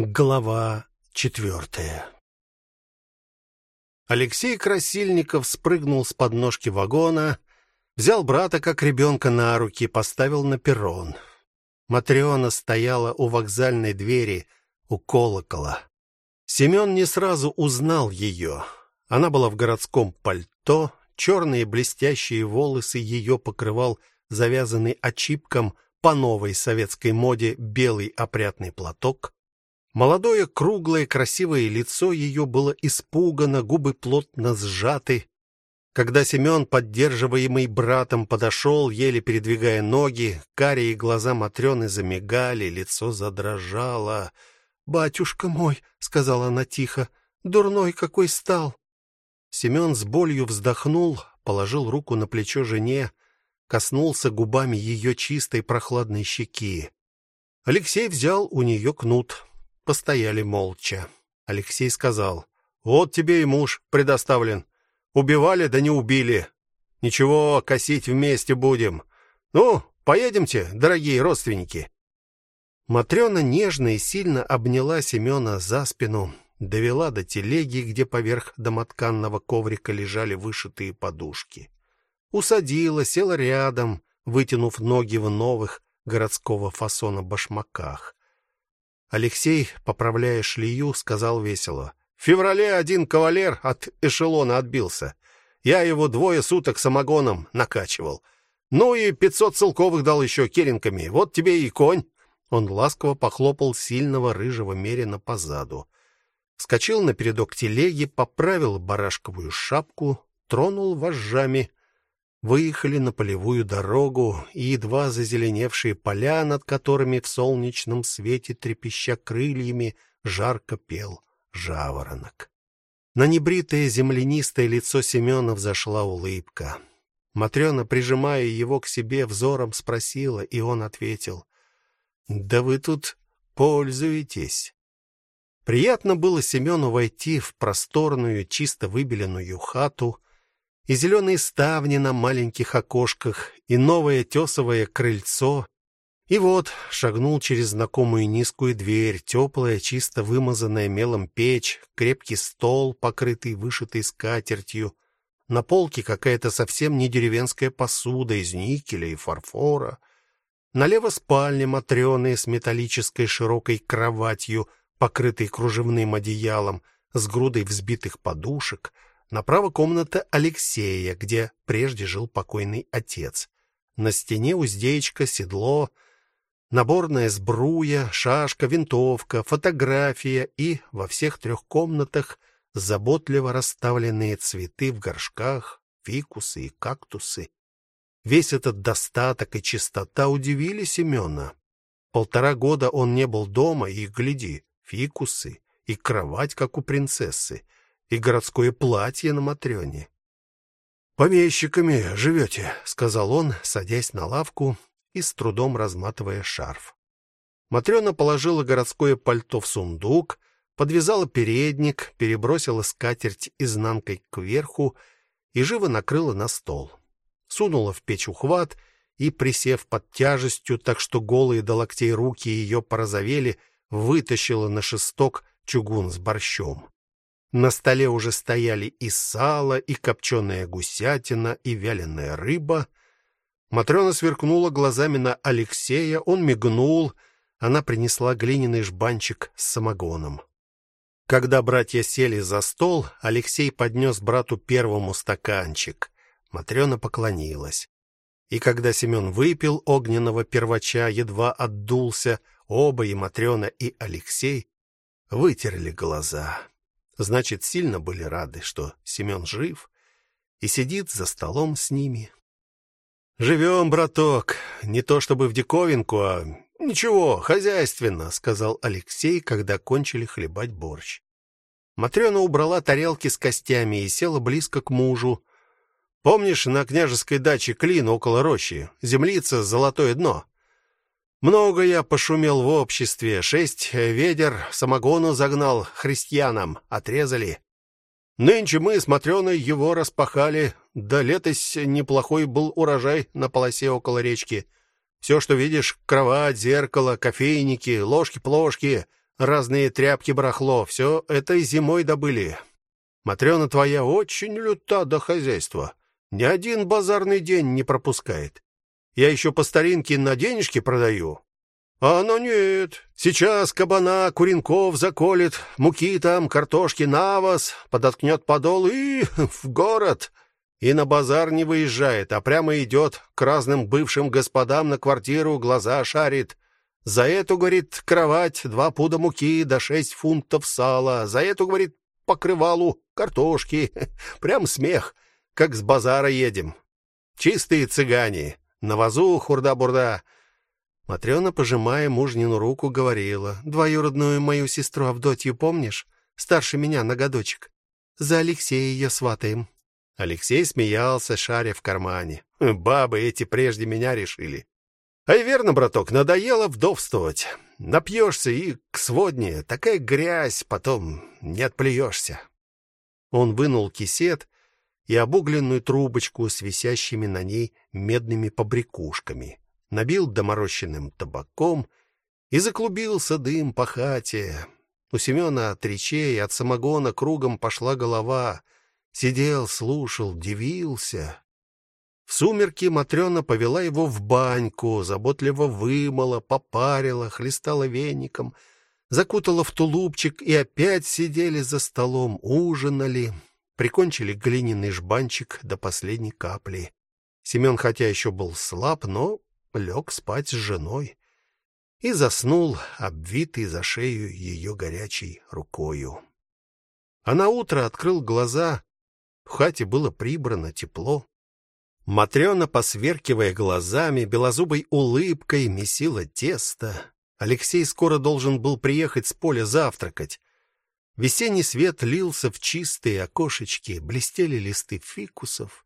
Глава четвертая. Алексей Красильников спрыгнул с подножки вагона, взял брата как ребенка на руки, поставил на перрон. Матрёна стояла у вокзальной двери, у колокола. Семён не сразу узнал её. Она была в городском пальто, чёрные блестящие волосы её покрывал завязанный очипком по новой советской моде белый опрятный платок. Молодое, круглое, красивое лицо ее было испугано, губы плотно сжаты. Когда Семен, поддерживаемый братом, подошел, еле передвигая ноги, карие глаза матрёны замигали, лицо задрожало. "Батюшка мой", сказала она тихо. "Дурной какой стал". Семен с болью вздохнул, положил руку на плечо жене, коснулся губами ее чистой прохладной щеки. Алексей взял у нее кнут. Постояли молча. Алексей сказал: "Вот тебе и муж предоставлен. Убивали, да не убили. Ничего, косить вместе будем. Ну, поедемте, дорогие родственники". Матрёна нежно и сильно обняла Семёна за спину, довела до телеги, где поверх домотканного коврика лежали вышитые подушки. Усадила, села рядом, вытянув ноги в новых городского фасона башмаках. Алексей, поправляя шлею, сказал весело: "В феврале один кавалер от эшелона отбился. Я его двое суток самогоном накачивал. Ну и пятьсот целковых дал еще керенками. Вот тебе и конь". Он ласково похлопал сильного рыжего мерина по заду. Вскочил на передок телеги, поправил барашковую шапку, тронул вожжами выехали на полевую дорогу, и едва зазеленевшие поля, над которыми в солнечном свете трепеща крыльями, жарко пел жаворонок. На небритое землянистое лицо Семена взошла улыбка. Матрёна, прижимая его к себе взором, спросила, и он ответил: "Да вы тут пользуетесь". Приятно было Семену войти в просторную, чисто выбеленную хату, и зеленые ставни на маленьких окошках, и новое тесовое крыльцо. И вот шагнул через знакомую низкую дверь, теплая, чисто вымазанная мелом печь, крепкий стол, покрытый вышитой скатертью, на полке какая-то совсем не деревенская посуда из никеля и фарфора. Налево спальня матрёны с металлической широкой кроватью, покрытой кружевным одеялом, с грудой взбитых подушек — Направо комната Алексея, где прежде жил покойный отец. На стене уздечка, седло, наборная сбруя, шашка, винтовка, фотография и во всех трех комнатах заботливо расставленные цветы в горшках, фикусы и кактусы. Весь этот достаток и чистота удивили Семёна. Полтора года он не был дома, и гляди, фикусы и кровать как у принцессы и городское платье на матрёне. Помещиками живете, сказал он, садясь на лавку и с трудом разматывая шарф. Матрёна положила городское пальто в сундук, подвязала передник, перебросила скатерть изнанкой кверху и живо накрыла на стол. Сунула в печь ухват и, присев под тяжестью, так что голые до локтей руки её порозовели, вытащила на шесток чугун с борщом. На столе уже стояли и сало, и копченая гусятина, и вяленая рыба. Матрёна сверкнула глазами на Алексея, он мигнул, она принесла глиняный жбанчик с самогоном. Когда братья сели за стол, Алексей поднес брату первому стаканчик. Матрёна поклонилась. И когда Семён выпил огненного первача, едва отдулся, оба и Матрёна, и Алексей вытерли глаза. Значит, сильно были рады, что Семен жив и сидит за столом с ними. Живем, браток, не то чтобы в диковинку, а ничего, хозяйственно, сказал Алексей, когда кончили хлебать борщ. Матрёна убрала тарелки с костями и села близко к мужу. Помнишь, на княжеской даче Клин около рощи, землица золотое дно. Много я пошумел в обществе, шесть ведер самогону загнал христианам, отрезали. Нынче мы с Матрёной его распахали, да летось неплохой был урожай на полосе около речки. Все, что видишь: кровать, зеркало, кофейники, ложки-плошки, разные тряпки, барахло, все это зимой добыли. Матрёна твоя очень люта до хозяйства. Ни один базарный день не пропускает. Я еще по старинке на денежки продаю. А оно нет. Сейчас кабана, куренков заколет, муки там, картошки навоз, подоткнет подол и в город. И на базар не выезжает, а прямо идет к разным бывшим господам на квартиру, глаза шарит. За эту, говорит, кровать два пуда муки да шесть фунтов сала. За эту, говорит, покрывалу картошки. Прям смех, как с базара едем. Чистые цыгане. На вазу хурда-бурда. Матрёна, пожимая мужнину руку, говорила: "Двоюродную мою сестру Авдотью помнишь? Старше меня на годочек. За Алексея её сватаем". Алексей смеялся, шаря в кармане. Бабы эти прежде меня решили. А и верно, браток, надоело вдовствовать. Напьешься и к сводне, такая грязь, потом не отплюешься. Он вынул кисет и обугленную трубочку с висящими на ней медными побрякушками набил доморощенным табаком, и заклубился дым по хате. У Семена от речей, от самогона кругом пошла голова. Сидел, слушал, дивился. В сумерки Матрёна повела его в баньку, заботливо вымыла, попарила, хлестала веником, закутала в тулупчик и опять сидели за столом, ужинали, прикончили глиняный жбанчик до последней капли. Семен хотя еще был слаб, но лег спать с женой и заснул, обвитый за шею ее горячей рукою. А на утро открыл глаза. В хате было прибрано, тепло. Матрёна, посверкивая глазами, белозубой улыбкой месила тесто. Алексей скоро должен был приехать с поля завтракать. Весенний свет лился в чистые окошечки, блестели листы фикусов.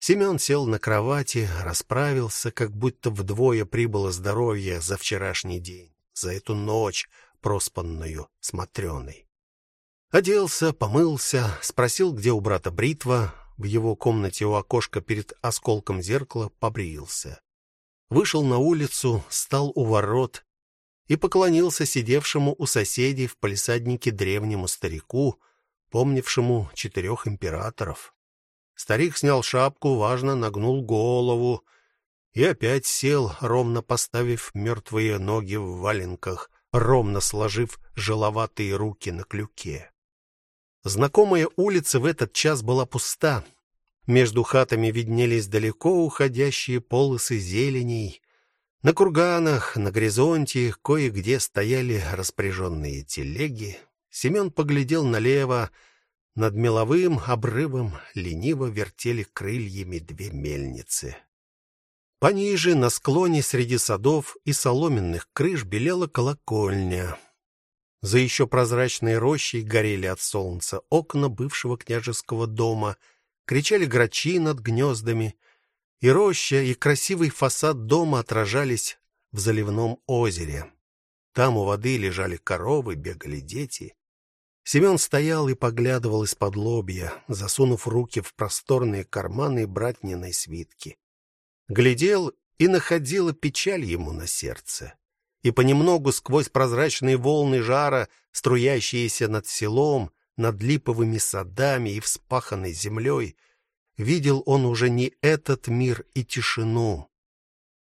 Семен сел на кровати, расправился, как будто вдвое прибыло здоровье за вчерашний день, за эту ночь, проспанную смотрёной. Оделся, помылся, спросил, где у брата бритва, в его комнате у окошка перед осколком зеркала побрился. Вышел на улицу, стал у ворот и поклонился сидевшему у соседей в палисаднике древнему старику, помнившему четырех императоров. Старик снял шапку, важно нагнул голову и опять сел, ровно поставив мертвые ноги в валенках, ровно сложив жиловатые руки на клюке. Знакомая улица в этот час была пуста. Между хатами виднелись далеко уходящие полосы зеленей. На курганах, на горизонте кое-где стояли распряженные телеги. Семен поглядел налево, над меловым обрывом лениво вертели крыльями две мельницы. Пониже, на склоне среди садов и соломенных крыш белела колокольня. За еще прозрачной рощей горели от солнца окна бывшего княжеского дома, кричали грачи над гнездами, и роща, и красивый фасад дома отражались в заливном озере. Там у воды лежали коровы, бегали дети. Семен стоял и поглядывал из-под лобья, засунув руки в просторные карманы братниной свитки. Глядел и находила печаль ему на сердце. И понемногу сквозь прозрачные волны жара, струящиеся над селом, над липовыми садами и вспаханной землей, видел он уже не этот мир и тишину.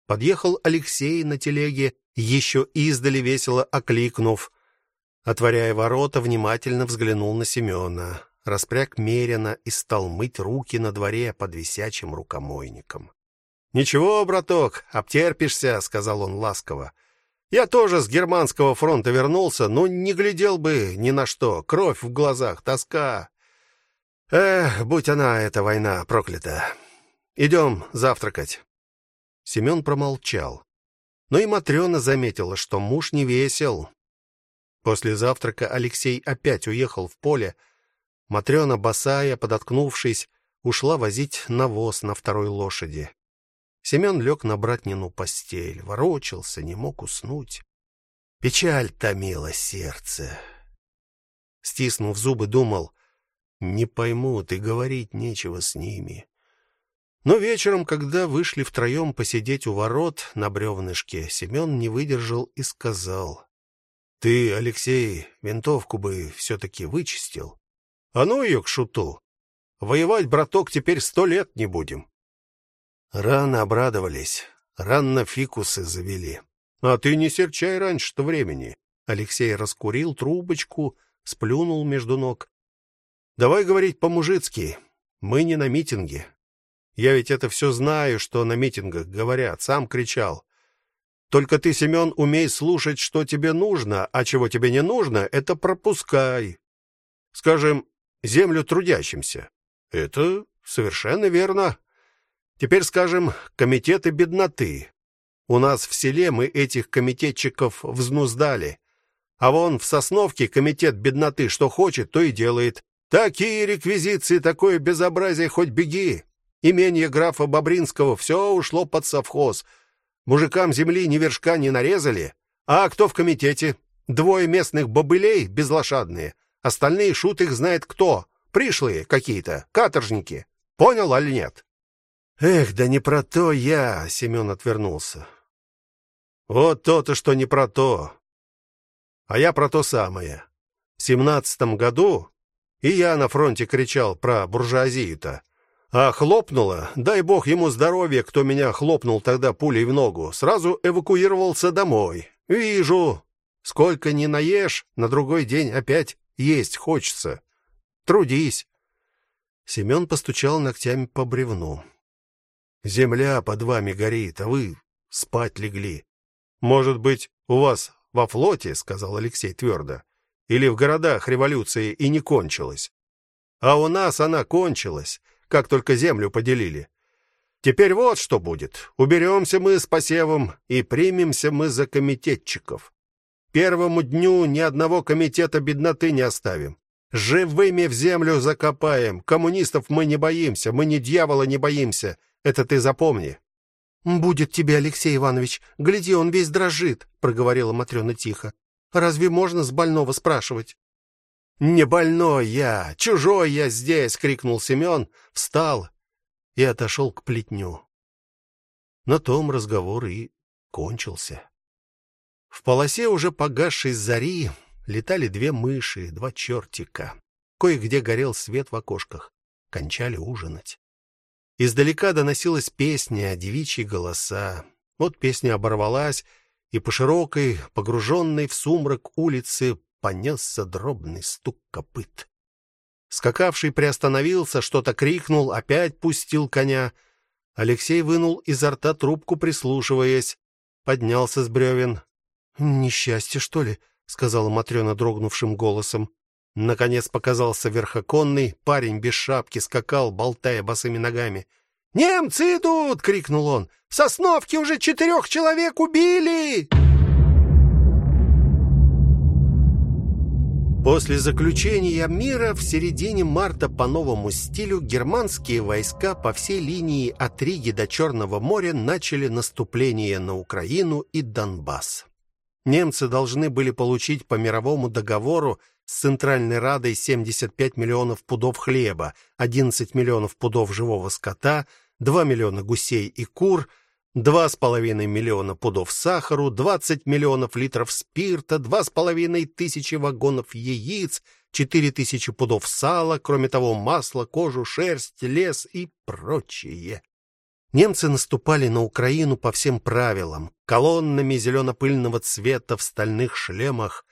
Подъехал Алексей на телеге, еще издали весело окликнув: Отворяя ворота, внимательно взглянул на Семена, распряг меренно и стал мыть руки на дворе под висячим рукомойником. "Ничего, браток, обтерпишься", сказал он ласково. "Я тоже с германского фронта вернулся, но не глядел бы ни на что, кровь в глазах, тоска. Эх, будь она эта война проклята. Идем завтракать". Семен промолчал. Но и Матрёна заметила, что муж не весел, После завтрака Алексей опять уехал в поле. Матрёна, босая, подоткнувшись, ушла возить навоз на второй лошади. Семен лег на братнину постель, ворочался, не мог уснуть. Печаль томила сердце. Стиснув зубы, думал: не поймут и говорить нечего с ними. Но вечером, когда вышли втроем посидеть у ворот на бревнышке, Семен не выдержал и сказал: Ты, Алексей, винтовку бы все таки вычистил. А ну ее к шуту. Воевать, браток, теперь сто лет не будем. Рано обрадовались, рано фикусы завели. А ты не серчай раньше-то времени. Алексей раскурил трубочку, сплюнул между ног. Давай говорить по-мужицки. Мы не на митинге. Я ведь это все знаю, что на митингах говорят, сам кричал. Только ты, Семен, умей слушать, что тебе нужно, а чего тебе не нужно это пропускай. Скажем, землю трудящимся. Это совершенно верно. Теперь скажем, комитеты бедноты. У нас в селе мы этих комитетчиков взнуздали. А вон в Сосновке комитет бедноты что хочет, то и делает. Такие реквизиции, такое безобразие, хоть беги. Имение графа Бобринского все ушло под совхоз. Мужикам земли ни вершка не нарезали. А кто в комитете? Двое местных бобылей безлошадные. Остальные шут их знает кто. Пришлые какие-то, каторжники. Понял или нет? Эх, да не про то я, Семен отвернулся. Вот то-то, что не про то. А я про то самое. В семнадцатом году и я на фронте кричал про буржуазию-то. А хлопнуло, дай бог ему здоровья, кто меня хлопнул тогда пулей в ногу. Сразу эвакуировался домой. Вижу, сколько не наешь, на другой день опять есть хочется. Трудись. Семен постучал ногтями по бревну. Земля под вами горит, а вы спать легли. Может быть, у вас во флоте, сказал Алексей твердо, или в городах революция и не кончилась. А у нас она кончилась, как только землю поделили. Теперь вот что будет. Уберемся мы с посевом и примемся мы за комитетчиков. Первому дню ни одного комитета бедноты не оставим. Живыми в землю закопаем. Коммунистов мы не боимся, мы ни дьявола не боимся. Это ты запомни. Будет тебе, Алексей Иванович. Гляди, он весь дрожит, проговорила Матрёна тихо. Разве можно с больного спрашивать? Не больной я, чужой я здесь, крикнул Семён, встал и отошел к плетню. На том разговор и кончился. В полосе уже погасшей зари летали две мыши, два чертика. Кое-где горел свет в окошках. Кончали ужинать. Издалека доносилась песня, девичьи голоса. Вот песня оборвалась, и по широкой, погруженной в сумрак улице понесся дробный стук копыт. Скакавший приостановился, что-то крикнул, опять пустил коня. Алексей вынул изо рта трубку, прислушиваясь, поднялся с бревен. "Несчастье, что ли?" сказала Матрёна дрогнувшим голосом. Наконец показался верхоконный, парень без шапки скакал, болтая босыми ногами. "Немцы идут!" крикнул он. "В Сосновке уже четырех человек убили!" После заключения мира в середине марта по новому стилю германские войска по всей линии от Риги до Черного моря начали наступление на Украину и Донбасс. Немцы должны были получить по мировому договору с Центральной Радой 75 миллионов пудов хлеба, 11 миллионов пудов живого скота, 2 миллиона гусей и кур, 2,5 миллиона пудов сахару, 20 миллионов литров спирта, 2,5 тысячи вагонов яиц, 4 тысячи пудов сала, кроме того, масло, кожу, шерсть, лес и прочее. Немцы наступали на Украину по всем правилам, колоннами зелено-пыльного цвета в стальных шлемах.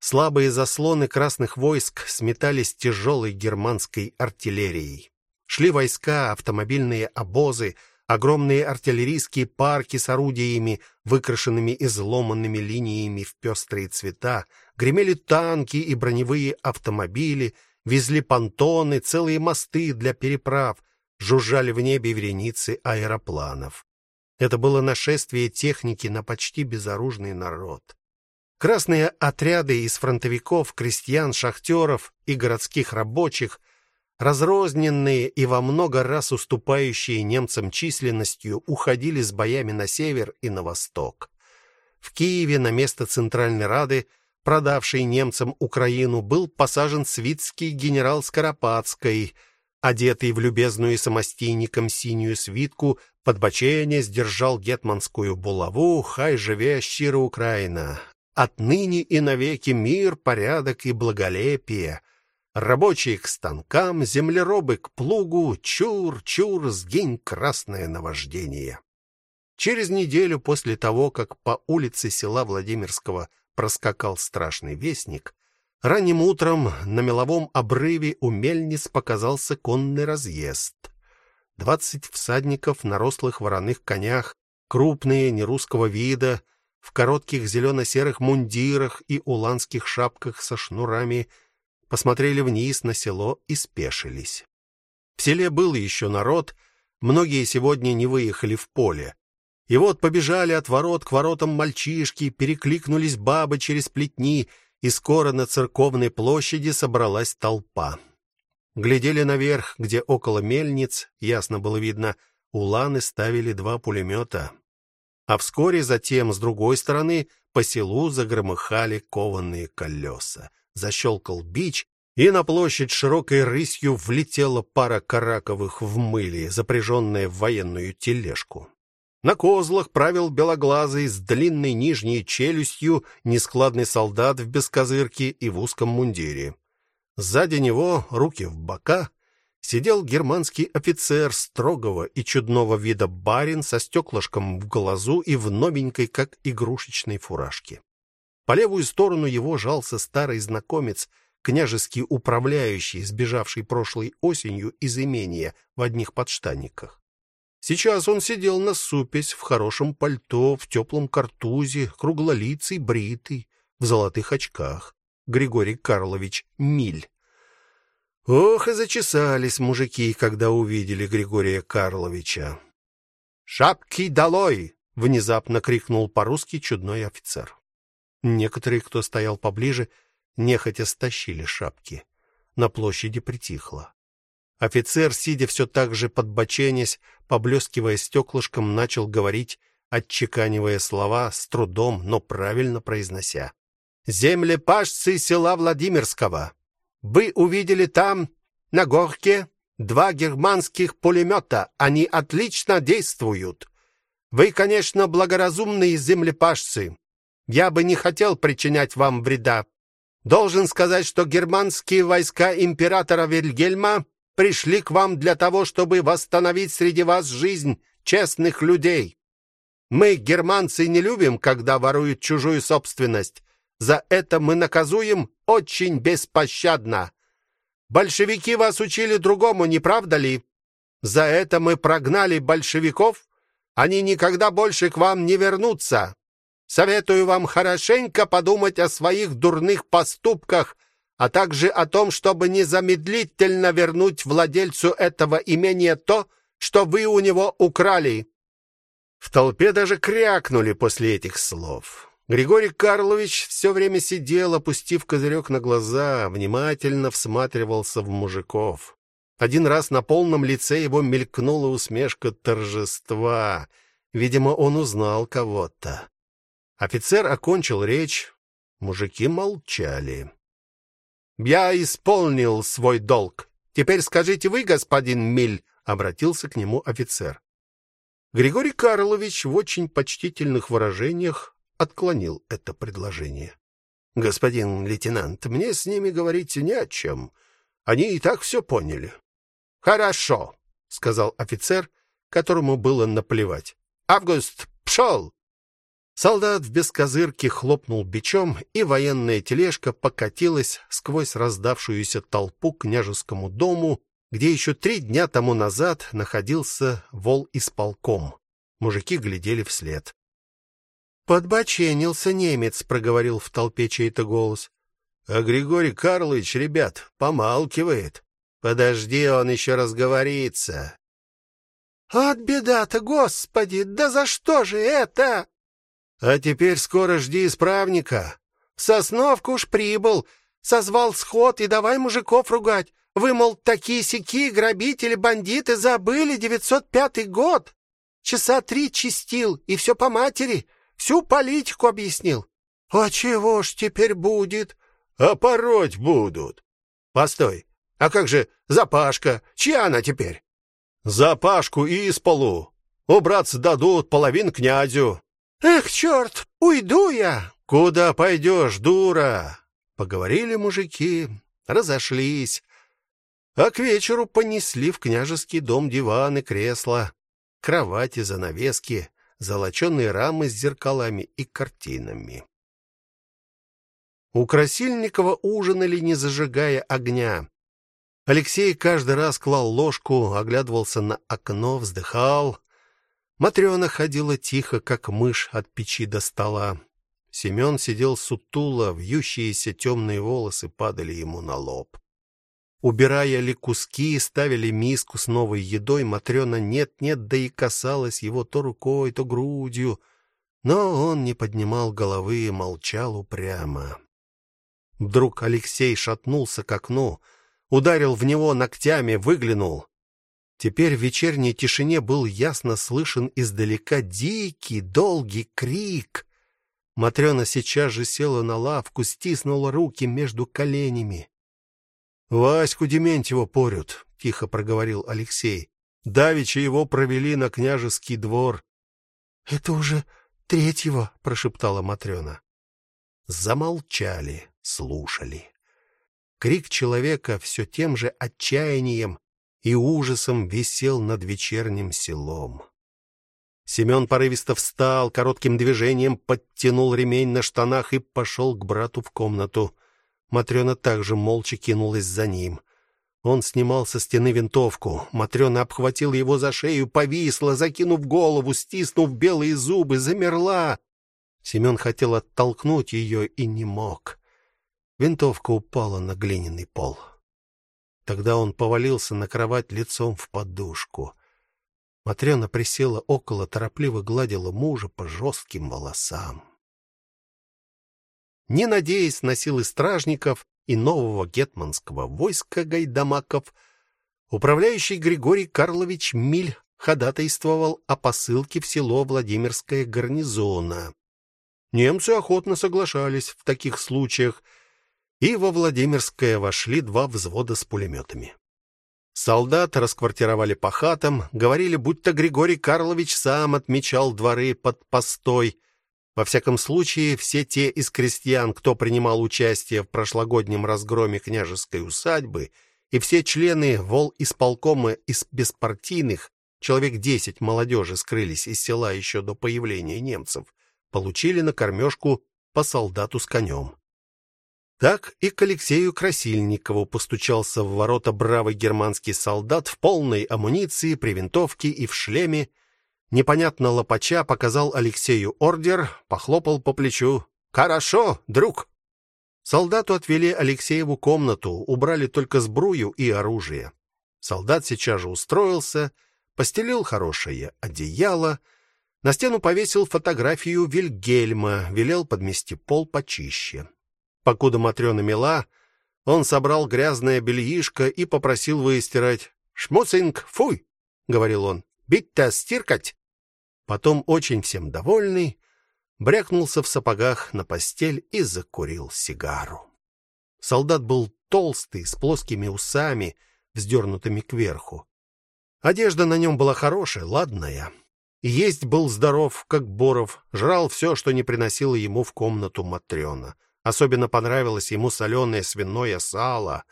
Слабые заслоны красных войск сметались тяжелой германской артиллерией. Шли войска, автомобильные обозы, огромные артиллерийские парки с орудиями, выкрашенными изломанными линиями в пестрые цвета, гремели танки и броневые автомобили, везли понтоны, целые мосты для переправ — жужжали в небе вереницы аэропланов. Это было нашествие техники на почти безоружный народ. Красные отряды из фронтовиков, крестьян, шахтеров и городских рабочих, разрозненные и во много раз уступающие немцам численностью, уходили с боями на север и на восток. В Киеве на место Центральной Рады, продавшей немцам Украину, был посажен свитский генерал Скоропадский – одетый в любезную самостийником синюю свитку, подбоченя сдержал гетманскую булаву: "Хай живе щира Украина". отныне и навеки мир, порядок и благолепие. Рабочие к станкам, землеробы к плугу, чур-чур, сгинь красное наваждение. Через неделю после того, как по улице села Владимирского проскакал страшный вестник, ранним утром на меловом обрыве у мельниц показался конный разъезд. Двадцать всадников на рослых вороных конях, крупные, нерусского вида, в коротких зелено серых мундирах и уланских шапках со шнурами, посмотрели вниз на село и спешились. В селе был еще народ, многие сегодня не выехали в поле. И вот побежали от ворот к воротам мальчишки, перекликнулись бабы через плетни, и скоро на церковной площади собралась толпа. Глядели наверх, где около мельниц, ясно было видно, уланы ставили два пулемета. А вскоре затем с другой стороны по селу загромыхали кованые колеса защелкал бич, и на площадь широкой рысью влетела пара караковых в мыле, запряженная в военную тележку. На козлах правил белоглазый с длинной нижней челюстью нескладный солдат в бескозырке и в узком мундире. Сзади него, руки в бока, сидел германский офицер строгого и чудного вида барин со стеклышком в глазу и в новенькой, как игрушечной фуражке. По левую сторону его жался старый знакомец, княжеский управляющий, сбежавший прошлой осенью из имения в одних подштанниках. Сейчас он сидел на супесь в хорошем пальто, в теплом картузе, круглолицый, бритый, в золотых очках. Григорий Карлович Миль. Ох, и зачесались мужики, когда увидели Григория Карловича. "Шапки долой!" внезапно крикнул по-русски чудной офицер. Некоторые, кто стоял поближе, нехотя стащили шапки. На площади притихло. Офицер, сидя все так же подбоченясь, поблескивая стеклышком, начал говорить, отчеканивая слова с трудом, но правильно произнося. Землепашцы села Владимирского. Вы увидели там на горке два германских пулемета. Они отлично действуют. Вы, конечно, благоразумные землепашцы. Я бы не хотел причинять вам вреда. Должен сказать, что германские войска императора Вильгельма пришли к вам для того, чтобы восстановить среди вас жизнь честных людей. Мы, германцы, не любим, когда воруют чужую собственность. За это мы наказуем очень беспощадно. Большевики вас учили другому, не правда ли? За это мы прогнали большевиков. Они никогда больше к вам не вернутся. Советую вам хорошенько подумать о своих дурных поступках, а также о том, чтобы незамедлительно вернуть владельцу этого имения то, что вы у него украли. В толпе даже крякнули после этих слов. Григорий Карлович все время сидел, опустив козырек на глаза, внимательно всматривался в мужиков. Один раз на полном лице его мелькнула усмешка торжества. Видимо, он узнал кого-то. Офицер окончил речь, мужики молчали. Я исполнил свой долг. Теперь скажите вы, господин Миль, обратился к нему офицер. Григорий Карлович в очень почтительных выражениях отклонил это предложение. Господин лейтенант, мне с ними говорить не о чем. Они и так все поняли. Хорошо, сказал офицер, которому было наплевать. Август пшел. Солдат в бескозырке хлопнул бичом, и военная тележка покатилась сквозь раздавшуюся толпу к княжескому дому, где еще три дня тому назад находился вол исполком. Мужики глядели вслед. Подбоченился немец, проговорил в толпе чей-то голос. А Григорий Карлович, ребят, помалкивает. Подожди, он еще разговорится. От беда-то, господи, да за что же это? А теперь скоро жди исправника. Сосновку уж прибыл, созвал сход и давай мужиков ругать. Вы, мол, такие-сяки, грабители, бандиты, забыли 905 год. Часа три чистил, и все по матери, всю политику объяснил. А чего ж теперь будет? А пороть будут. Постой, а как же Запашка? Чья она теперь? Запашку и из полу. Убраться дадут половин князю. Эх, черт, уйду я. Куда пойдешь, дура? Поговорили мужики, разошлись. А к вечеру понесли в княжеский дом диваны, кресла, кровати, занавески, золоченые рамы с зеркалами и картинами. У Красильникова ужинали, не зажигая огня. Алексей каждый раз клал ложку, оглядывался на окно, вздыхал. Матрёна ходила тихо, как мышь от печи до стола. Семён сидел сутуло, вьющиеся темные волосы падали ему на лоб. Убирая ли куски, ставили миску с новой едой, Матрёна нет-нет, да и касалась его то рукой, то грудью, но он не поднимал головы и молчал упрямо. Вдруг Алексей шатнулся к окну, ударил в него ногтями, выглянул. Теперь в вечерней тишине был ясно слышен издалека дикий, долгий крик. Матрёна сейчас же села на лавку, стиснула руки между коленями. Ваську Дементьева порют, тихо проговорил Алексей. Давича его провели на княжеский двор. Это уже третьего, прошептала Матрёна. Замолчали, слушали. Крик человека все тем же отчаянием и ужасом висел над вечерним селом. Семен порывисто встал, коротким движением подтянул ремень на штанах и пошел к брату в комнату. Матрёна также молча кинулась за ним. Он снимал со стены винтовку. Матрёна обхватила его за шею, повисла, закинув голову, стиснув белые зубы, замерла. Семен хотел оттолкнуть ее и не мог. Винтовка упала на глиняный пол. Тогда он повалился на кровать лицом в подушку. Матрёна присела около, торопливо гладила мужа по жестким волосам. Не надеясь на силы стражников и нового гетманского войска гайдамаков, управляющий Григорий Карлович Миль ходатайствовал о посылке в село Владимирское гарнизона. Немцы охотно соглашались в таких случаях и во Владимирское вошли два взвода с пулеметами. Солдат расквартировали по хатам, говорили, будто Григорий Карлович сам отмечал дворы под постой. Во всяком случае, все те из крестьян, кто принимал участие в прошлогоднем разгроме княжеской усадьбы, и все члены вол исполкома из беспартийных, человек десять молодежи скрылись из села еще до появления немцев, получили на кормежку по солдату с конем. Так и к Алексею Красильникову постучался в ворота бравый германский солдат в полной амуниции, при винтовке и в шлеме. Непонятно лопача показал Алексею ордер, похлопал по плечу. Хорошо, друг. Солдату отвели Алексееву комнату, убрали только сбрую и оружие. Солдат сейчас же устроился, постелил хорошее одеяло, на стену повесил фотографию Вильгельма, велел подмести пол почище. Покуда Матрёна мела, он собрал грязное бельишко и попросил выстирать. "Шмуцинг, фуй", говорил он. "Бить-то стиркать". Потом, очень всем довольный, брякнулся в сапогах на постель и закурил сигару. Солдат был толстый, с плоскими усами, вздернутыми кверху. Одежда на нем была хорошая, ладная. Есть был здоров, как боров, жрал все, что не приносила ему в комнату Матрёна. Особенно понравилось ему соленое свиное сало.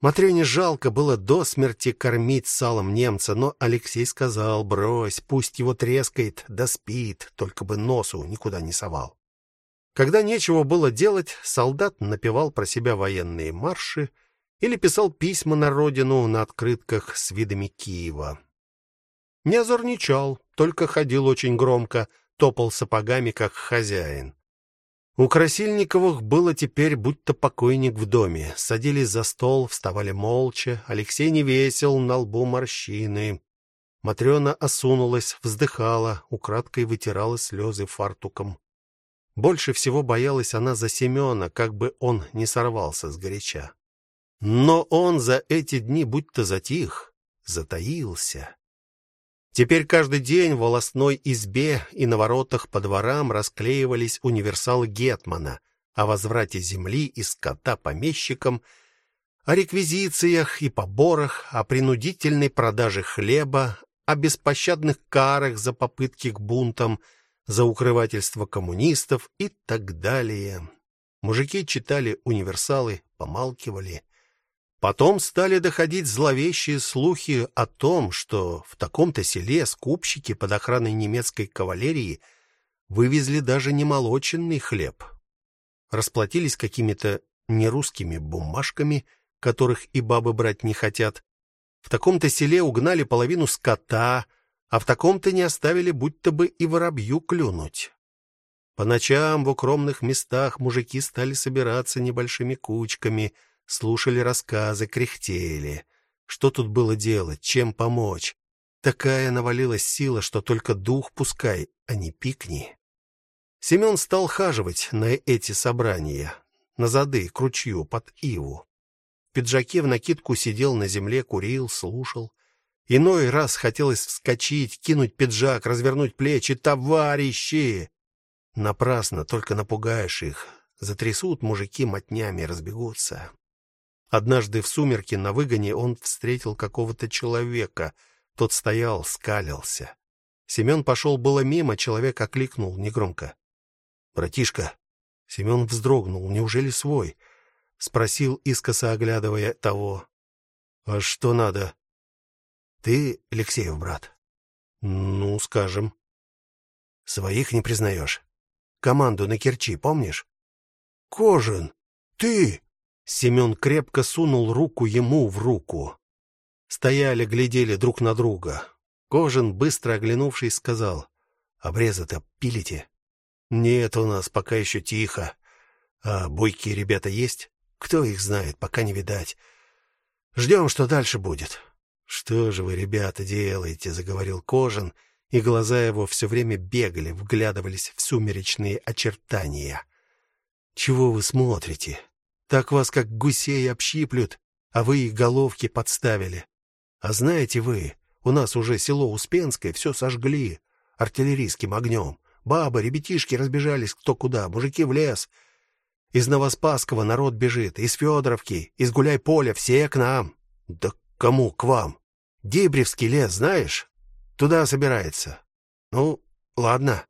Матрёне жалко было до смерти кормить салом немца, но Алексей сказал: "Брось, пусть его трескает, да спит, только бы носу никуда не совал". Когда нечего было делать, солдат напевал про себя военные марши или писал письма на родину на открытках с видами Киева. Не озорничал, только ходил очень громко, топал сапогами как хозяин. У Красильниковых было теперь будто покойник в доме. Садились за стол, вставали молча. Алексей не весел, на лбу морщины. Матрёна осунулась, вздыхала, украдкой вытирала слезы фартуком. Больше всего боялась она за Семёна, как бы он не сорвался с горяча. Но он за эти дни будто затих, затаился. Теперь каждый день в волосной избе и на воротах по дворам расклеивались универсалы гетмана о возврате земли и скота помещикам, о реквизициях и поборах, о принудительной продаже хлеба, о беспощадных карах за попытки к бунтам, за укрывательство коммунистов и так далее. Мужики читали универсалы, помалкивали. Потом стали доходить зловещие слухи о том, что в таком-то селе скупщики под охраной немецкой кавалерии вывезли даже немолоченный хлеб. Расплатились какими-то нерусскими бумажками, которых и бабы брать не хотят. В таком-то селе угнали половину скота, а в таком-то не оставили будто бы и воробью клюнуть. По ночам в укромных местах мужики стали собираться небольшими кучками – слушали рассказы, кряхтели. Что тут было делать, чем помочь? Такая навалилась сила, что только дух пускай, а не пикни. Семен стал хаживать на эти собрания, на зады, к ручью, под иву. В пиджаке в накидку сидел на земле, курил, слушал. Иной раз хотелось вскочить, кинуть пиджак, развернуть плечи, товарищи. Напрасно, только напугаешь их. Затрясут мужики мотнями, разбегутся. Однажды в сумерки на выгоне он встретил какого-то человека. Тот стоял, скалился. Семен пошел было мимо, человек окликнул негромко: "Братишка". Семен вздрогнул, неужели свой? спросил искоса оглядывая того. "А что надо?" "Ты Алексеев брат?" "Ну, скажем. Своих не признаешь. Команду на Керчи, помнишь?" "Кожин, ты?" Семен крепко сунул руку ему в руку. Стояли, глядели друг на друга. Кожин, быстро оглянувшись, сказал: "Обрезы-то пилите?" "Нет, у нас пока еще тихо. А бойкие ребята есть? Кто их знает, пока не видать. Ждем, что дальше будет." "Что же вы, ребята, делаете?" заговорил Кожин, и глаза его все время бегали, вглядывались в сумеречные очертания. "Чего вы смотрите? Так вас как гусей общиплют, а вы их головки подставили. А знаете вы, у нас уже село Успенское все сожгли артиллерийским огнем. Бабы, ребятишки разбежались кто куда, мужики в лес. Из Новоспасского народ бежит, из Федоровки, из Гуляй-поля, все к нам. Да кому к вам? Дебревский лес, знаешь? Туда собирается. Ну, ладно.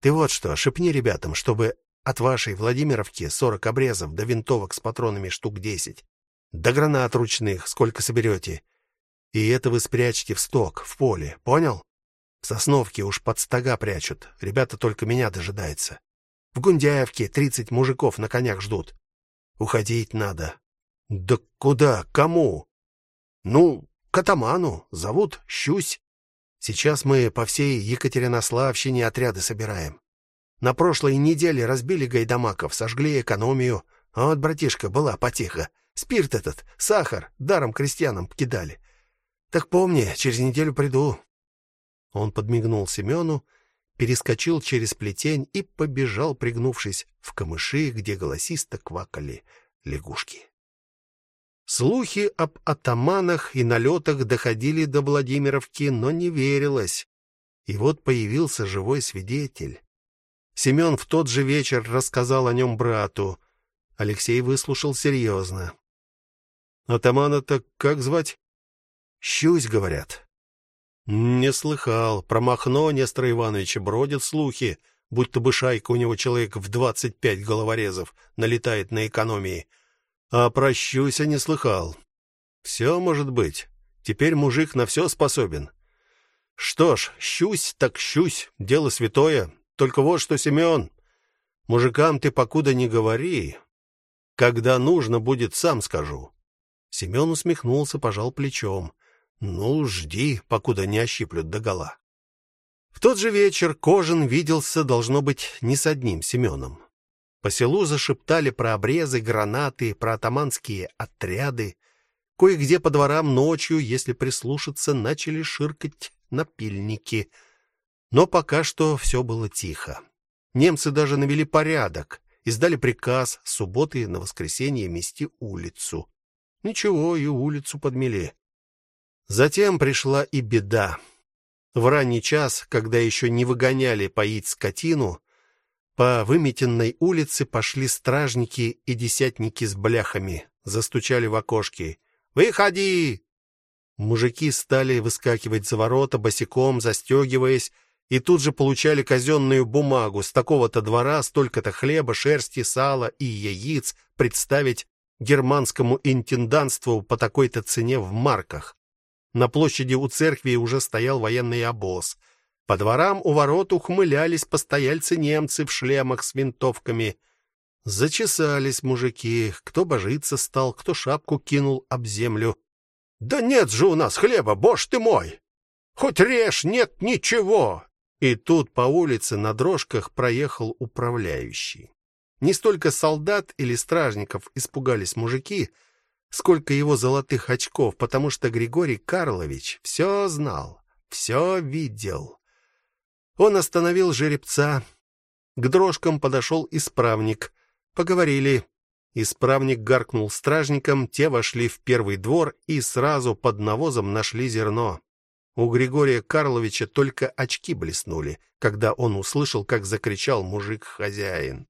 Ты вот что, шепни ребятам, чтобы от вашей Владимировки 40 обрезов до винтовок с патронами штук 10. До гранат ручных сколько соберете. И это вы спрячьте в сток, в поле, понял? В Сосновке уж под стога прячут. Ребята только меня дожидаются. В Гундяевке 30 мужиков на конях ждут. Уходить надо. Да куда? Кому? Ну, к атаману. Зовут Щусь. Сейчас мы по всей Екатеринославщине отряды собираем. На прошлой неделе разбили гайдамаков, сожгли экономию. А вот, братишка, была потеха. Спирт этот, сахар даром крестьянам кидали. Так помни, через неделю приду. Он подмигнул Семену, перескочил через плетень и побежал, пригнувшись в камыши, где голосисто квакали лягушки. Слухи об атаманах и налетах доходили до Владимировки, но не верилось. И вот появился живой свидетель. Семен в тот же вечер рассказал о нем брату. Алексей выслушал серьезно. Атамана-то как звать? Щусь, говорят. Не слыхал. Про Махно Нестора Ивановича бродят слухи, будто бы шайка у него человек в двадцать пять головорезов налетает на экономии. А про Щуся не слыхал. Все может быть. Теперь мужик на все способен. Что ж, щусь так щусь, дело святое. Только вот что, Семен, мужикам ты покуда не говори. Когда нужно будет, сам скажу. Семен усмехнулся, пожал плечом. Ну, жди, покуда не ощиплют догола. В тот же вечер Кожин виделся, должно быть, не с одним Семеном. По селу зашептали про обрезы, гранаты, про атаманские отряды. Кое-где по дворам ночью, если прислушаться, начали ширкать напильники — но пока что все было тихо. Немцы даже навели порядок, издали приказ с субботы на воскресенье мести улицу. Ничего, и улицу подмели. Затем пришла и беда. В ранний час, когда еще не выгоняли поить скотину, по выметенной улице пошли стражники и десятники с бляхами, застучали в окошки. "Выходи!" Мужики стали выскакивать за ворота босиком, застегиваясь, и тут же получали казенную бумагу с такого-то двора столько-то хлеба, шерсти, сала и яиц представить германскому интендантству по такой-то цене в марках. На площади у церкви уже стоял военный обоз. По дворам у ворот ухмылялись постояльцы немцы в шлемах с винтовками. Зачесались мужики, кто божиться стал, кто шапку кинул об землю. Да нет же у нас хлеба, боже ты мой. Хоть режь, нет ничего. И тут по улице на дрожках проехал управляющий. Не столько солдат или стражников испугались мужики, сколько его золотых очков, потому что Григорий Карлович все знал, все видел. Он остановил жеребца. К дрожкам подошел исправник. Поговорили. Исправник гаркнул стражникам, те вошли в первый двор и сразу под навозом нашли зерно. У Григория Карловича только очки блеснули, когда он услышал, как закричал мужик-хозяин.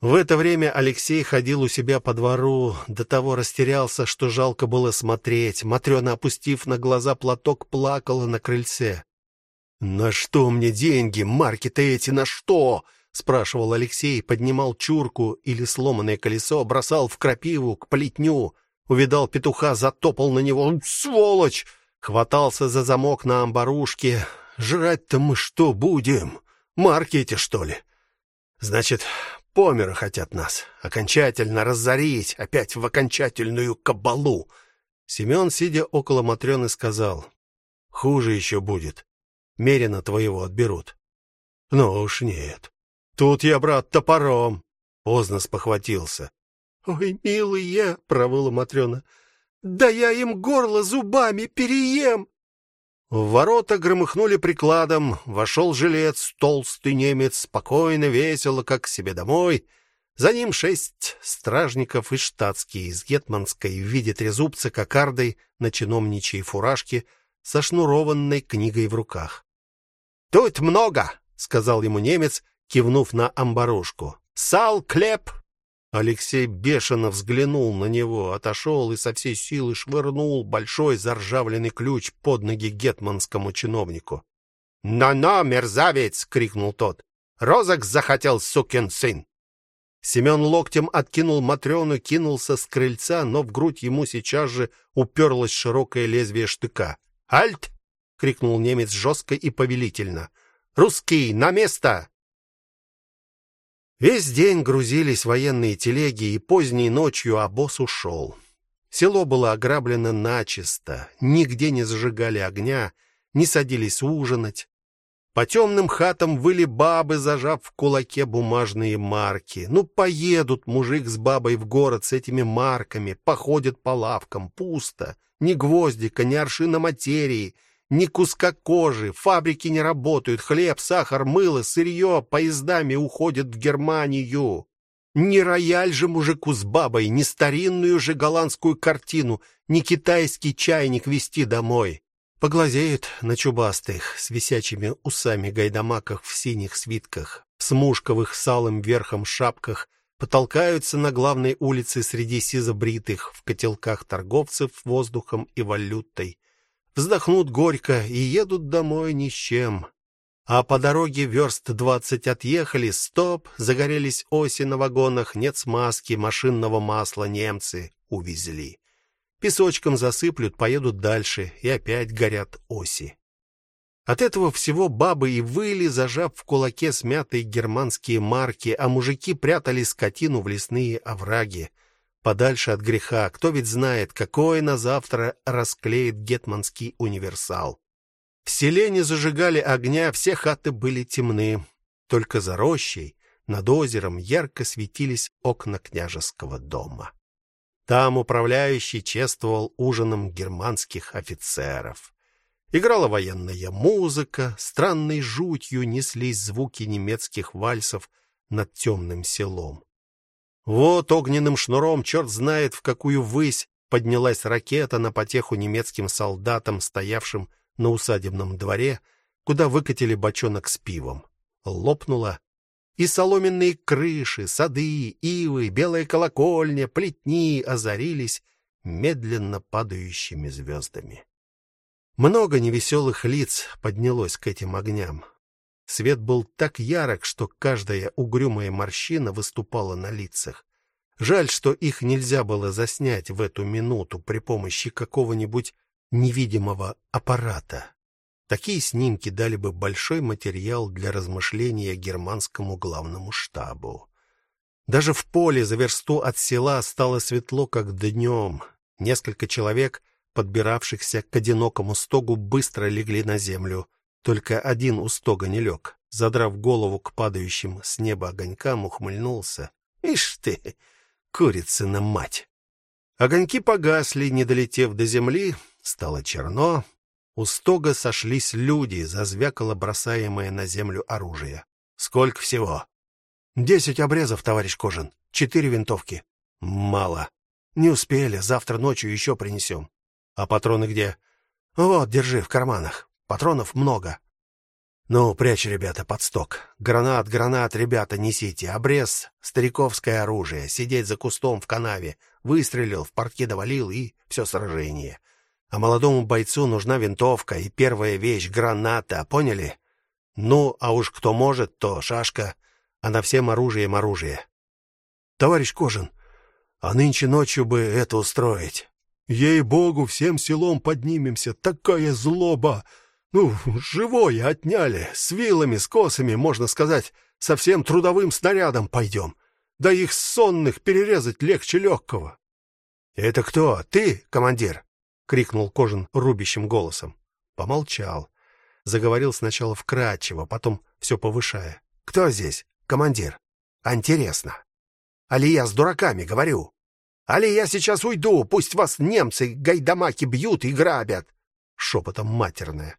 В это время Алексей ходил у себя по двору, до того растерялся, что жалко было смотреть. Матрёна, опустив на глаза платок, плакала на крыльце. "На что мне деньги, марки-то эти, на что?" спрашивал Алексей, поднимал чурку или сломанное колесо, бросал в крапиву к плетню, увидал петуха, затопал на него. "Сволочь!" Хватался за замок на амбарушке. Жрать-то мы что будем? Марки эти, что ли? Значит, померы хотят нас окончательно разорить, опять в окончательную кабалу. Семен, сидя около Матрёны, сказал: "Хуже еще будет. Мерина твоего отберут". "Ну уж нет. Тут я брат топором". Поздно спохватился. "Ой, милые", провыла Матрёна. Да я им горло зубами переем. В ворота громыхнули прикладом, вошел жилец, толстый немец, спокойно, весело, как себе домой. За ним шесть стражников и штатские из гетманской в виде трезубца кокардой на чиновничьей фуражке со шнурованной книгой в руках. "Тут много", сказал ему немец, кивнув на амбарушку. "Сал, хлеб, Алексей бешено взглянул на него, отошел и со всей силы швырнул большой заржавленный ключ под ноги гетманскому чиновнику. "На-на, мерзавец!" крикнул тот. "Розок захотел сукин сын!" Семен локтем откинул матрёну, кинулся с крыльца, но в грудь ему сейчас же уперлось широкое лезвие штыка. "Альт!" крикнул немец жестко и повелительно. "Русский, на место!" Весь день грузились военные телеги, и поздней ночью обоз ушел. Село было ограблено начисто, нигде не зажигали огня, не садились ужинать. По темным хатам выли бабы, зажав в кулаке бумажные марки. Ну поедут мужик с бабой в город с этими марками, походят по лавкам, пусто, ни гвоздика, ни аршина материи ни куска кожи, фабрики не работают, хлеб, сахар, мыло, сырье поездами уходят в Германию. Не рояль же мужику с бабой, не старинную же голландскую картину, не китайский чайник вести домой. Поглазеют на чубастых с висячими усами гайдамаках в синих свитках, в смушковых с алым верхом шапках, потолкаются на главной улице среди сизобритых в котелках торговцев воздухом и валютой вздохнут горько и едут домой ни с чем. А по дороге верст двадцать отъехали, стоп, загорелись оси на вагонах, нет смазки, машинного масла немцы увезли. Песочком засыплют, поедут дальше, и опять горят оси. От этого всего бабы и выли, зажав в кулаке смятые германские марки, а мужики прятали скотину в лесные овраги подальше от греха. Кто ведь знает, какой на завтра расклеит гетманский универсал. В селе не зажигали огня, все хаты были темны. Только за рощей, над озером ярко светились окна княжеского дома. Там управляющий чествовал ужином германских офицеров. Играла военная музыка, странной жутью неслись звуки немецких вальсов над темным селом. Вот огненным шнуром черт знает в какую высь поднялась ракета на потеху немецким солдатам, стоявшим на усадебном дворе, куда выкатили бочонок с пивом. Лопнула, и соломенные крыши, сады, ивы, белая колокольня, плетни озарились медленно падающими звездами. Много невеселых лиц поднялось к этим огням. Свет был так ярок, что каждая угрюмая морщина выступала на лицах. Жаль, что их нельзя было заснять в эту минуту при помощи какого-нибудь невидимого аппарата. Такие снимки дали бы большой материал для размышления германскому главному штабу. Даже в поле за версту от села стало светло, как днем. Несколько человек, подбиравшихся к одинокому стогу, быстро легли на землю. Только один у стога не лег. Задрав голову к падающим с неба огонькам, ухмыльнулся. «Ишь ты, курицына мать!» Огоньки погасли, не долетев до земли, стало черно, у стога сошлись люди, зазвякало бросаемое на землю оружие. Сколько всего? Десять обрезов, товарищ Кожин. Четыре винтовки. Мало. Не успели, завтра ночью еще принесем. А патроны где? Вот, держи в карманах. Патронов много. Ну, прячь, ребята, под сток. Гранат, гранат, ребята, несите. Обрез, стариковское оружие. Сидеть за кустом в канаве. Выстрелил, в портки довалил и все сражение. А молодому бойцу нужна винтовка и первая вещь граната, поняли? Ну, а уж кто может, то шашка, а на всем оружием оружие. Товарищ Кожин, а нынче ночью бы это устроить. Ей-богу, всем селом поднимемся, такая злоба. Ну, живое отняли, с вилами, с косами, можно сказать, совсем трудовым снарядом пойдем. Да их сонных перерезать легче легкого. Это кто? Ты, командир? крикнул Кожин рубящим голосом. Помолчал, заговорил сначала вкратчиво, потом все повышая. Кто здесь? Командир. Интересно. Али я с дураками говорю? Али я сейчас уйду, пусть вас немцы гайдамаки бьют и грабят. Шепотом матерное.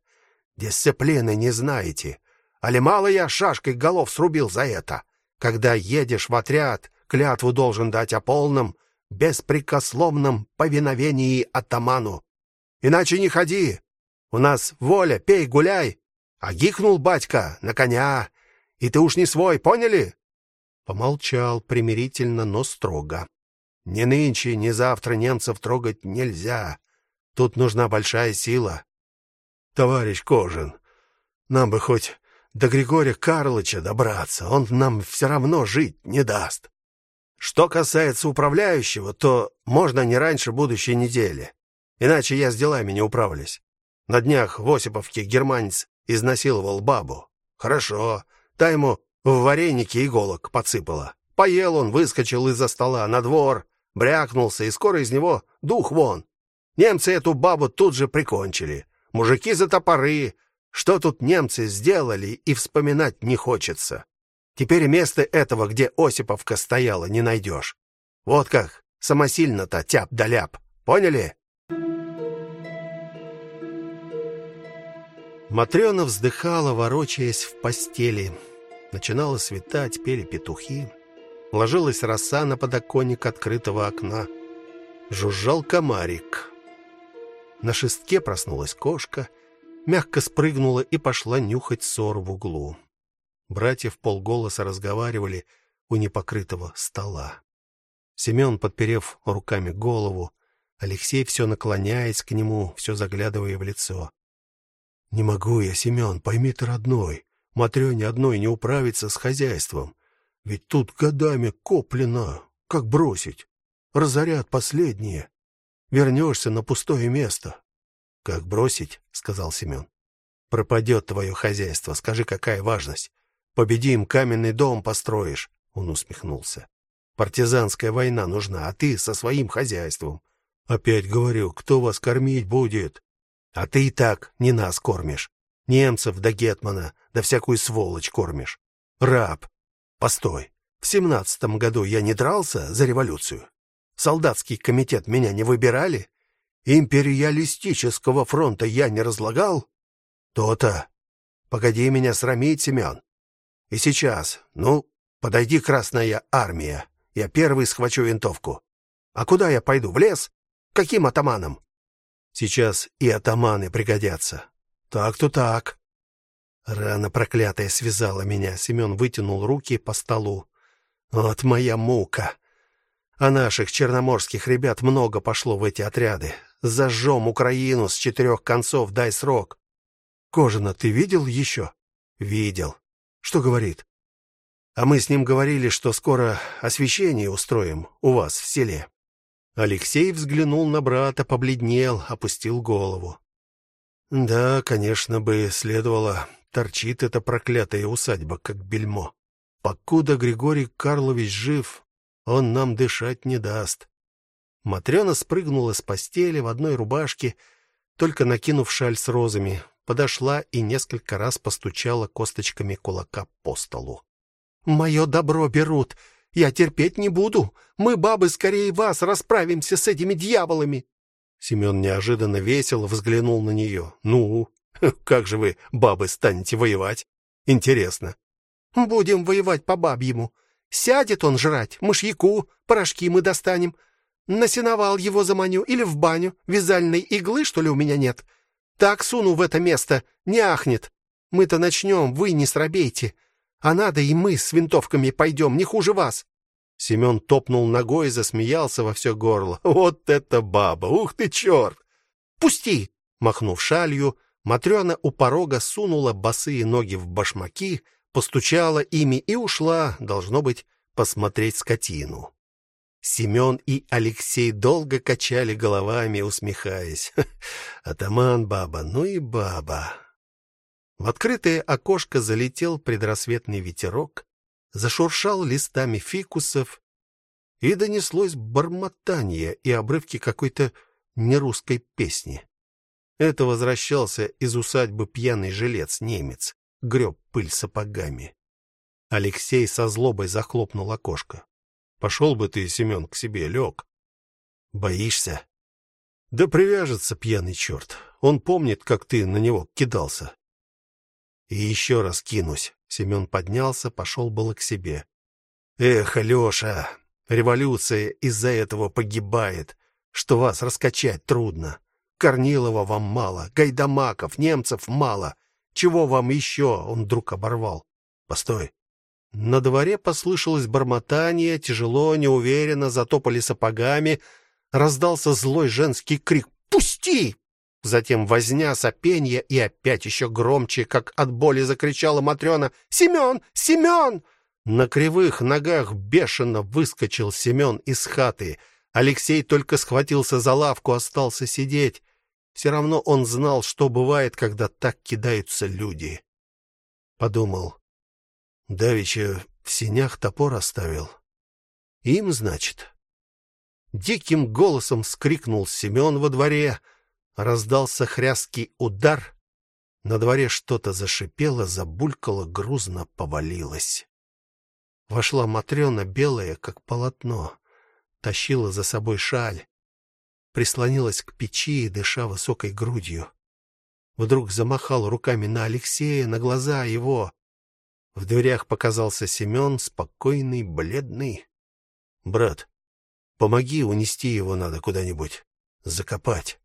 Дисциплины не знаете. Али мало я шашкой голов срубил за это. Когда едешь в отряд, клятву должен дать о полном беспрекословном повиновении атаману. Иначе не ходи. У нас воля, пей, гуляй. А гикнул батька на коня, и ты уж не свой, поняли? Помолчал примирительно, но строго. Ни нынче, ни завтра немцев трогать нельзя. Тут нужна большая сила. Товарищ Кожин, нам бы хоть до Григория Карловича добраться. Он нам все равно жить не даст. Что касается управляющего, то можно не раньше будущей недели. Иначе я с делами не управлюсь. На днях в Осиповке германец изнасиловал бабу. Хорошо, та ему в варенике иголок подсыпала. Поел он, выскочил из-за стола на двор, брякнулся, и скоро из него дух вон. Немцы эту бабу тут же прикончили. Мужики за топоры. Что тут немцы сделали, и вспоминать не хочется. Теперь место этого, где Осиповка стояла, не найдешь. Вот как самосильно-то тяп да ляп. Поняли? Матрёна вздыхала, ворочаясь в постели. Начинало светать, пели петухи. Ложилась роса на подоконник открытого окна. Жужжал комарик. На шестке проснулась кошка, мягко спрыгнула и пошла нюхать сор в углу. Братья в полголоса разговаривали у непокрытого стола. Семен, подперев руками голову, Алексей все наклоняясь к нему, все заглядывая в лицо. Не могу я, Семен, пойми ты, родной, Матрёне одной не управиться с хозяйством. Ведь тут годами коплено, как бросить? Разорят последние. Вернешься на пустое место. Как бросить, сказал Семен. Пропадет твое хозяйство, скажи, какая важность? Победим, каменный дом построишь. Он усмехнулся. Партизанская война нужна, а ты со своим хозяйством. Опять говорю, кто вас кормить будет? А ты и так не нас кормишь. Немцев да гетмана, да всякую сволочь кормишь. Раб. Постой. В семнадцатом году я не дрался за революцию. Солдатский комитет меня не выбирали, империалистического фронта я не разлагал. То-то. Погоди меня срамить, Семен. И сейчас, ну, подойди Красная армия. Я первый схвачу винтовку. А куда я пойду? В лес? Каким атаманом? Сейчас и атаманы пригодятся. Так-то так. Рана проклятая связала меня. Семен вытянул руки по столу. Вот моя мука. А наших черноморских ребят много пошло в эти отряды. Зажжем Украину с четырех концов, дай срок. Кожина ты видел еще?» Видел. Что говорит? А мы с ним говорили, что скоро освещение устроим у вас в селе. Алексей взглянул на брата, побледнел, опустил голову. Да, конечно бы следовало, торчит эта проклятая усадьба как бельмо. Покуда Григорий Карлович жив, он нам дышать не даст. Матрёна спрыгнула с постели в одной рубашке, только накинув шаль с розами, подошла и несколько раз постучала косточками кулака по столу. Мое добро берут. Я терпеть не буду. Мы бабы скорее вас расправимся с этими дьяволами. Семён неожиданно весело взглянул на неё. Ну, как же вы, бабы, станете воевать? Интересно. Будем воевать по бабьему. Сядет он жрать мышьяку, порошки мы достанем. На сеновал его заманю или в баню. Вязальной иглы, что ли, у меня нет. Так суну в это место, не ахнет. Мы-то начнем, вы не срабейте. А надо и мы с винтовками пойдем, не хуже вас. Семен топнул ногой и засмеялся во все горло. Вот это баба! Ух ты черт! Пусти, махнув шалью, Матрёна у порога сунула босые ноги в башмаки, постучала ими и ушла, должно быть, посмотреть скотину. Семен и Алексей долго качали головами, усмехаясь. Атаман баба, ну и баба. В открытое окошко залетел предрассветный ветерок, зашуршал листами фикусов, и донеслось бормотание и обрывки какой-то нерусской песни. Это возвращался из усадьбы пьяный жилец немец, греб пыль сапогами. Алексей со злобой захлопнул окошко. Пошел бы ты, Семен, к себе, лег. Боишься? Да привяжется пьяный черт. Он помнит, как ты на него кидался. И еще раз кинусь. Семен поднялся, пошел было к себе. Эх, Алёша, революция из-за этого погибает, что вас раскачать трудно. Корнилова вам мало, гайдамаков, немцев мало. Чего вам еще? Он вдруг оборвал. Постой. На дворе послышалось бормотание, тяжело, неуверенно затопали сапогами, раздался злой женский крик: "Пусти!" Затем возня, сопенье и опять еще громче, как от боли закричала матрёна: "Семён! Семён!" На кривых ногах бешено выскочил Семён из хаты. Алексей только схватился за лавку, остался сидеть. Все равно он знал, что бывает, когда так кидаются люди. Подумал: Давича в синях топор оставил. Им, значит. Диким голосом скрикнул Семен во дворе, раздался хряский удар. На дворе что-то зашипело, забулькало, грузно повалилось. Вошла матрёна белая, как полотно, тащила за собой шаль, прислонилась к печи, дыша высокой грудью. Вдруг замахал руками на Алексея, на глаза его. В дверях показался Семен, спокойный, бледный. Брат, помоги унести его надо куда-нибудь, закопать.